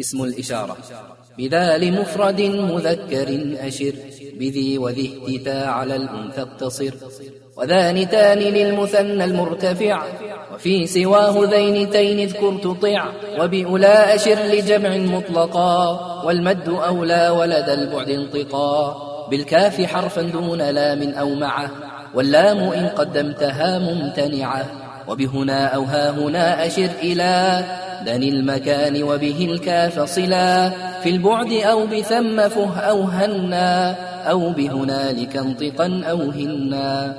اسم الإشارة. بذا لمفرد مذكر أشر بذي وذي اهتفى على الأنثى اقتصر. وذانتان للمثنى المرتفع وفي سواه ذينتين اذكر تطع. وبأولى أشر لجمع مطلقا والمد أولى ولد البعد انطقا. بالكاف حرفا دون لام أو معه واللام إن قدمتها ممتنعة. وبهنا أو ها هنا أشر إلى دن المكان وبه الكاف صلا في البعد أو بثم فه أو هنا أو بهنالك انطقا أو هنا